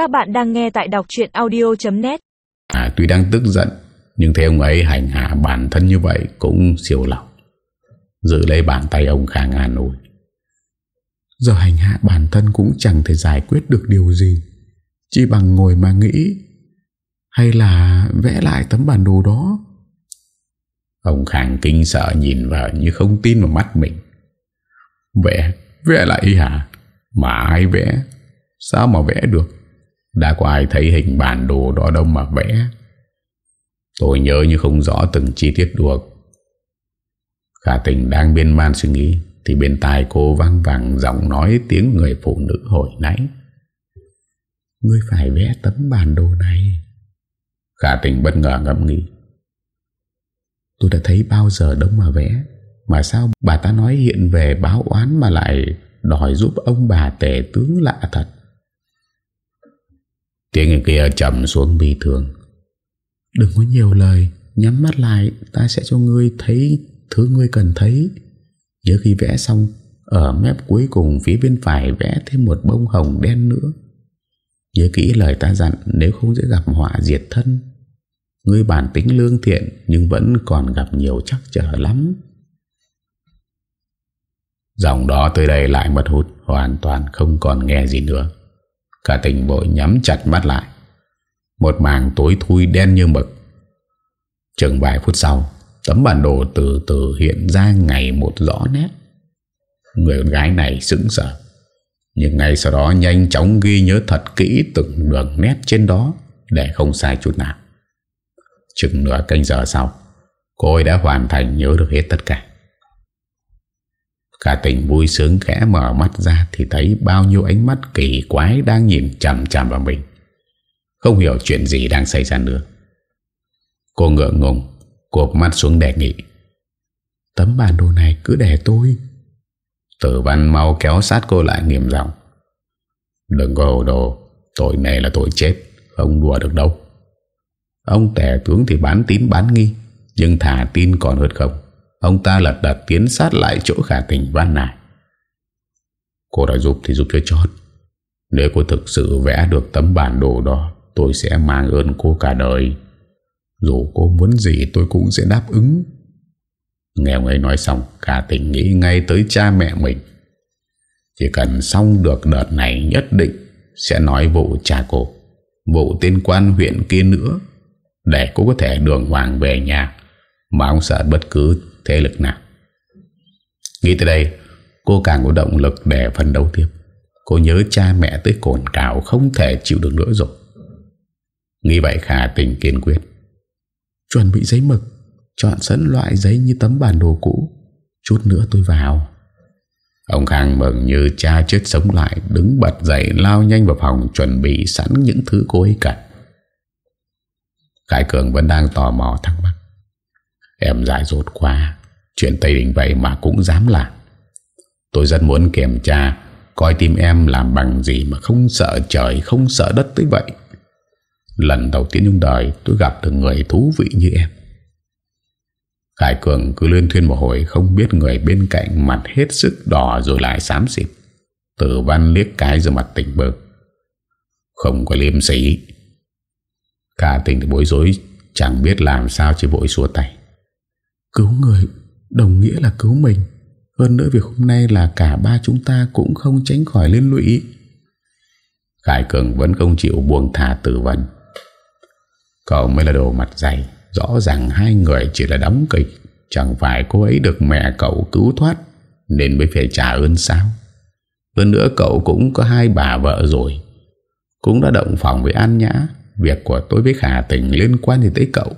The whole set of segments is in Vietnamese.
Các bạn đang nghe tại đọc chuyện audio.net à, Tuy đang tức giận Nhưng thấy ông ấy hành hạ bản thân như vậy Cũng siêu lòng Giữ lấy bàn tay ông Khang an ủi Giờ hành hạ bản thân cũng chẳng thể giải quyết được điều gì Chỉ bằng ngồi mà nghĩ Hay là vẽ lại tấm bản đồ đó Ông Khang kinh sợ nhìn vợ như không tin vào mắt mình Vẽ, vẽ lại hả? Mà ai vẽ? Sao mà vẽ được? Đã có ai thấy hình bản đồ đó đâu mà vẽ? Tôi nhớ như không rõ từng chi tiết được. Khả tình đang biên man suy nghĩ, Thì bên tai cô vang vàng giọng nói tiếng người phụ nữ hồi nãy Ngươi phải vẽ tấm bản đồ này Khả tình bất ngờ ngẫm nghĩ Tôi đã thấy bao giờ đâu mà vẽ, Mà sao bà ta nói hiện về báo oán Mà lại đòi giúp ông bà tể tướng lạ thật Tiếng người kia chậm xuống bi thường Đừng có nhiều lời Nhắm mắt lại Ta sẽ cho ngươi thấy thứ ngươi cần thấy. Nhớ khi vẽ xong Ở mép cuối cùng phía bên phải Vẽ thêm một bông hồng đen nữa. Nhớ kỹ lời ta dặn Nếu không sẽ gặp họa diệt thân. Ngươi bản tính lương thiện Nhưng vẫn còn gặp nhiều chắc trở lắm. Dòng đó tới đây lại mất hút Hoàn toàn không còn nghe gì nữa Cả tình bội nhắm chặt mắt lại. Một màng tối thui đen như mực. Chừng vài phút sau, Tấm bản đồ từ từ hiện ra ngày một rõ nét. Người con gái này sững sờ, Nhưng ngay sau đó nhanh chóng ghi nhớ thật kỹ từng đường nét trên đó Để không sai chút nào. Chừng nửa canh giờ sau, Cô ấy đã hoàn thành nhớ được hết tất cả. Cả tình vui sướng khẽ mở mắt ra Thì thấy bao nhiêu ánh mắt kỳ quái Đang nhìn chầm chầm vào mình. Không hiểu chuyện gì đang xảy ra nữa. Cô ngượng ngùng Cộp mắt xuống đề nghị. Tấm bản đồ này cứ để tôi. Tử văn mau kéo sát cô lại nghiêm giọng. Đừng có hồ đồ, Tội này là tội chết, Không đùa được đâu. Ông tẻ tướng thì bán tín bán nghi, Nhưng thả tin còn hơn không. Ông ta lật đật tiến sát lại chỗ khả tình văn này Cô đã giúp thì giúp cho chót. Nếu cô thực sự vẽ được tấm bản đồ đó, Tôi sẽ mang ơn cô cả đời. Dù cô muốn gì, tôi cũng sẽ đáp ứng. Nghe ông ấy nói xong Cả tình nghĩ ngay tới cha mẹ mình. Chỉ cần xong được đợt này nhất định Sẽ nói vụ cha cô, Vụ tên quan huyện kia nữa, Để cô có thể đường hoàng về nhà. Mà không sợ bất cứ thế lực nào? Nghĩ tới đây, Cô càng có động lực để phân đấu tiếp. Cô nhớ cha mẹ tới cồn cào Không thể chịu được nữa rồi Nghĩ vậy Khả tình kiên quyết. Chuẩn bị giấy mực, Chọn sẵn loại giấy như tấm bản đồ cũ. Chút nữa tôi vào. Ông Khang mừng như cha chết sống lại, Đứng bật dậy, lao nhanh vào phòng Chuẩn bị sẵn những thứ cô ấy cần. Khải Cường vẫn đang tò mò thắc mắc. Em dại dột quá. Chuyện Tây Đình vậy mà cũng dám làm. Tôi rất muốn kiểm tra Coi tim em làm bằng gì Mà không sợ trời không sợ đất tới vậy. Lần đầu tiên trong đời Tôi gặp được người thú vị như em. Khải Cường cứ lên thuyên một hồi Không biết người bên cạnh Mặt hết sức đỏ rồi lại xám xịt. Tử văn liếc cái rồi mặt tỉnh bực, Không có liêm sĩ Cả tình bối rối Chẳng biết làm sao chỉ vội xua tay. Cứu người, Đồng nghĩa là cứu mình. Hơn nữa việc hôm nay là cả ba chúng ta Cũng không tránh khỏi liên lụy. Khải Cường vẫn không chịu buông thả tử vân. Cậu mới là đồ mặt dày, Rõ ràng hai người chỉ là đóng kịch. Chẳng phải cô ấy được mẹ cậu cứu thoát, Nên mới phải trả ơn sao? Hơn nữa cậu cũng có hai bà vợ rồi. Cũng đã động phòng với An Nhã, Việc của tôi với Khả Tình liên quan gì tới cậu.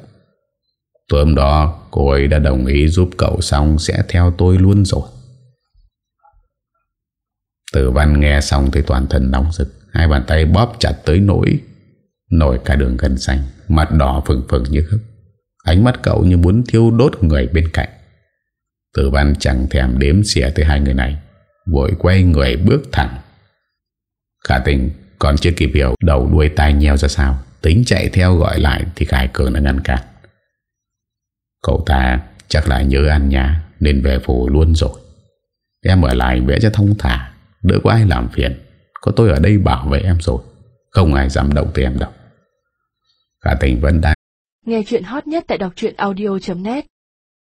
Tối hôm đó, cô ấy đã đồng ý giúp cậu xong sẽ theo tôi luôn rồi. Tử văn nghe xong thì toàn thân nóng rực. Hai bàn tay bóp chặt tới nỗi, nổi cả đường gần xanh. Mặt đỏ phừng phừng như hức. Ánh mắt cậu như muốn thiêu đốt người bên cạnh. Tử văn chẳng thèm đếm xỉa tới hai người này. Vội quay người bước thẳng. Khả tình, còn chưa kịp hiểu đầu đuôi tai nheo ra sao. Tính chạy theo gọi lại thì Khải Cường đã ngăn cản. Cậu ta chắc lại nhớ ăn nhà Nên về phủ luôn rồi. Em ở lại vẽ cho thông thả, Đỡ có ai làm phiền. Có tôi ở đây bảo vệ em rồi, Không ai dám động tới em đâu. Cả tình vẫn đang Nghe chuyện hot nhất tại đọc audio.net